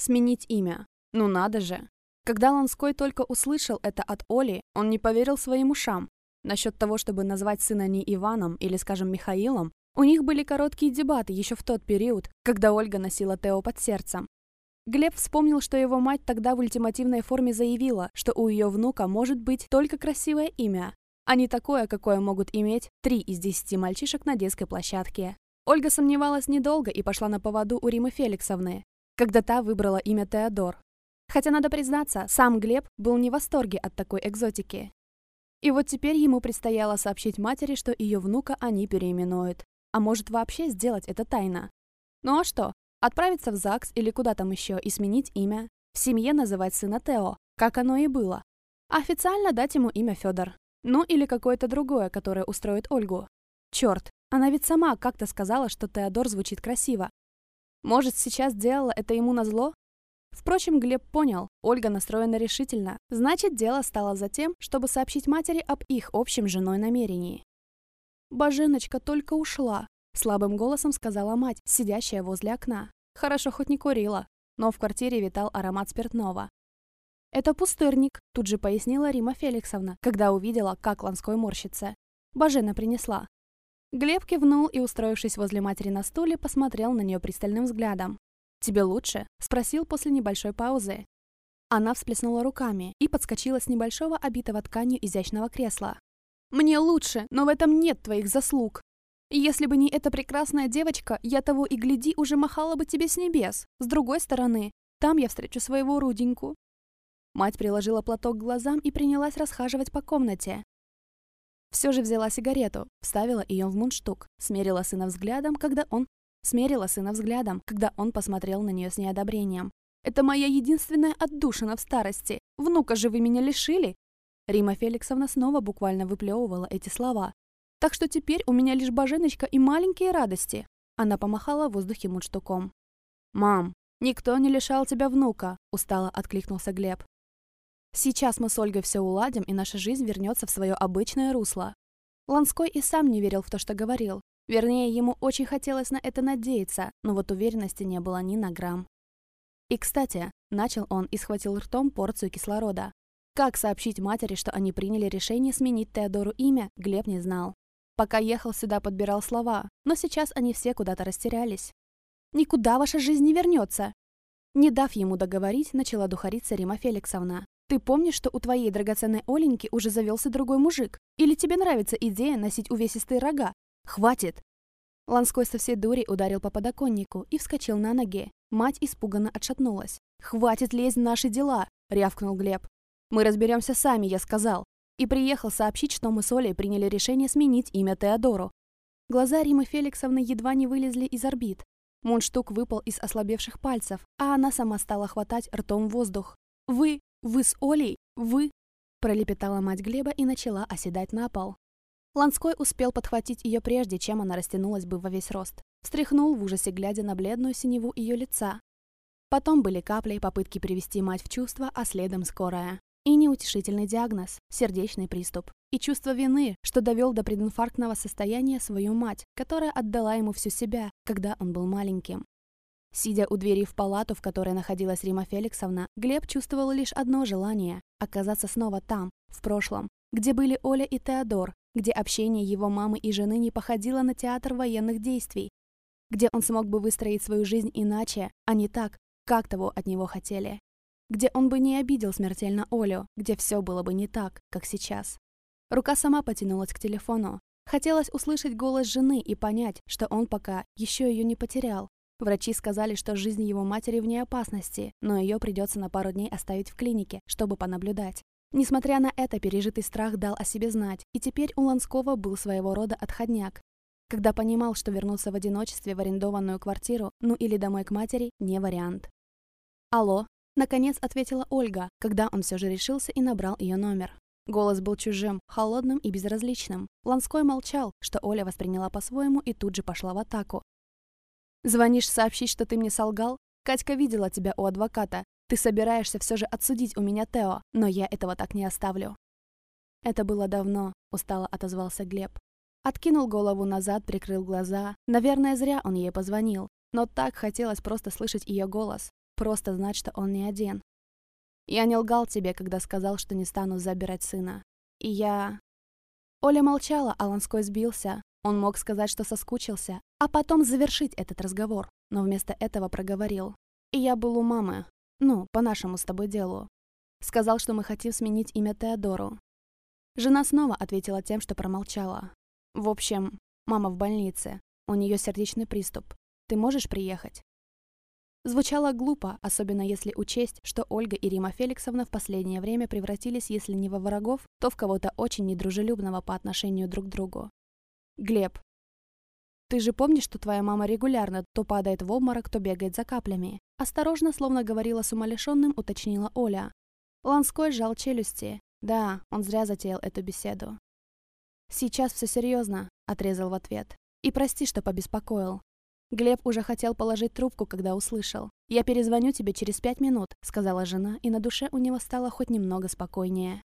Сменить имя. Ну надо же. Когда Ланской только услышал это от Оли, он не поверил своим ушам. Насчет того, чтобы назвать сына не Иваном или, скажем, Михаилом, у них были короткие дебаты еще в тот период, когда Ольга носила Тео под сердцем. Глеб вспомнил, что его мать тогда в ультимативной форме заявила, что у ее внука может быть только красивое имя, а не такое, какое могут иметь три из десяти мальчишек на детской площадке. Ольга сомневалась недолго и пошла на поводу у Римы Феликсовны, когда та выбрала имя Теодор. Хотя, надо признаться, сам Глеб был не в восторге от такой экзотики. И вот теперь ему предстояло сообщить матери, что ее внука они переименуют. А может вообще сделать это тайно. Ну а что? Отправиться в ЗАГС или куда там еще и сменить имя. В семье называть сына Тео, как оно и было. Официально дать ему имя Федор. Ну или какое-то другое, которое устроит Ольгу. Черт, она ведь сама как-то сказала, что Теодор звучит красиво. Может, сейчас делала это ему назло? Впрочем, Глеб понял, Ольга настроена решительно. Значит, дело стало за тем, чтобы сообщить матери об их общем женой намерении. «Боженочка только ушла», — слабым голосом сказала мать, сидящая возле окна. Хорошо хоть не курила, но в квартире витал аромат спиртного. «Это пустырник», — тут же пояснила Рима Феликсовна, когда увидела, как Ланской морщится. Божена принесла. Глеб кивнул и, устроившись возле матери на стуле, посмотрел на нее пристальным взглядом. «Тебе лучше?» — спросил после небольшой паузы. Она всплеснула руками и подскочила с небольшого обитого тканью изящного кресла. «Мне лучше, но в этом нет твоих заслуг. Если бы не эта прекрасная девочка, я того и гляди уже махала бы тебе с небес. С другой стороны, там я встречу своего Руденьку». Мать приложила платок к глазам и принялась расхаживать по комнате. Все же взяла сигарету, вставила ее в мундштук, смерила сына взглядом, когда он Смерила сына взглядом, когда он посмотрел на нее с неодобрением. «Это моя единственная отдушина в старости. Внука же вы меня лишили!» Рима Феликсовна снова буквально выплевывала эти слова. «Так что теперь у меня лишь боженочка и маленькие радости!» Она помахала в воздухе мундштуком. «Мам, никто не лишал тебя внука!» Устало откликнулся Глеб. «Сейчас мы с Ольгой все уладим, и наша жизнь вернется в свое обычное русло». Ланской и сам не верил в то, что говорил. Вернее, ему очень хотелось на это надеяться, но вот уверенности не было ни на грамм. И, кстати, начал он и схватил ртом порцию кислорода. Как сообщить матери, что они приняли решение сменить Теодору имя, Глеб не знал. Пока ехал сюда, подбирал слова, но сейчас они все куда-то растерялись. «Никуда ваша жизнь не вернется!» Не дав ему договорить, начала духариться Рима Феликсовна. «Ты помнишь, что у твоей драгоценной Оленьки уже завелся другой мужик? Или тебе нравится идея носить увесистые рога? «Хватит!» Ланской со всей дури ударил по подоконнику и вскочил на ноги. Мать испуганно отшатнулась. «Хватит лезть в наши дела!» — рявкнул Глеб. «Мы разберемся сами, я сказал». И приехал сообщить, что мы с Олей приняли решение сменить имя Теодору. Глаза Римы Феликсовны едва не вылезли из орбит. Мундштук выпал из ослабевших пальцев, а она сама стала хватать ртом воздух. «Вы... вы с Олей... вы...» Пролепетала мать Глеба и начала оседать на пол. Ланской успел подхватить ее прежде, чем она растянулась бы во весь рост. Встряхнул в ужасе, глядя на бледную синеву ее лица. Потом были капли, попытки привести мать в чувство, а следом скорая. И неутешительный диагноз – сердечный приступ. И чувство вины, что довел до прединфарктного состояния свою мать, которая отдала ему всю себя, когда он был маленьким. Сидя у двери в палату, в которой находилась Рима Феликсовна, Глеб чувствовал лишь одно желание – оказаться снова там, в прошлом, где были Оля и Теодор, где общение его мамы и жены не походило на театр военных действий, где он смог бы выстроить свою жизнь иначе, а не так, как того от него хотели, где он бы не обидел смертельно Олю, где все было бы не так, как сейчас. Рука сама потянулась к телефону. Хотелось услышать голос жены и понять, что он пока еще ее не потерял. Врачи сказали, что жизнь его матери вне опасности, но ее придется на пару дней оставить в клинике, чтобы понаблюдать. Несмотря на это, пережитый страх дал о себе знать, и теперь у Ланского был своего рода отходняк. Когда понимал, что вернуться в одиночестве в арендованную квартиру, ну или домой к матери, не вариант. «Алло», — наконец ответила Ольга, когда он все же решился и набрал ее номер. Голос был чужим, холодным и безразличным. Ланской молчал, что Оля восприняла по-своему и тут же пошла в атаку. «Звонишь сообщить, что ты мне солгал? Катька видела тебя у адвоката. Ты собираешься все же отсудить у меня Тео, но я этого так не оставлю». «Это было давно», — устало отозвался Глеб. Откинул голову назад, прикрыл глаза. Наверное, зря он ей позвонил. Но так хотелось просто слышать ее голос. просто знать, что он не один. Я не лгал тебе, когда сказал, что не стану забирать сына. И я... Оля молчала, а Ланской сбился. Он мог сказать, что соскучился, а потом завершить этот разговор, но вместо этого проговорил. И я был у мамы. Ну, по нашему с тобой делу. Сказал, что мы хотим сменить имя Теодору. Жена снова ответила тем, что промолчала. В общем, мама в больнице. У нее сердечный приступ. Ты можешь приехать? Звучало глупо, особенно если учесть, что Ольга и Рима Феликсовна в последнее время превратились, если не во врагов, то в кого-то очень недружелюбного по отношению друг к другу. «Глеб, ты же помнишь, что твоя мама регулярно то падает в обморок, то бегает за каплями?» Осторожно, словно говорила с умалишенным, уточнила Оля. Ланской сжал челюсти. Да, он зря затеял эту беседу. «Сейчас все серьезно», — отрезал в ответ. «И прости, что побеспокоил. Глеб уже хотел положить трубку, когда услышал. «Я перезвоню тебе через пять минут», — сказала жена, и на душе у него стало хоть немного спокойнее.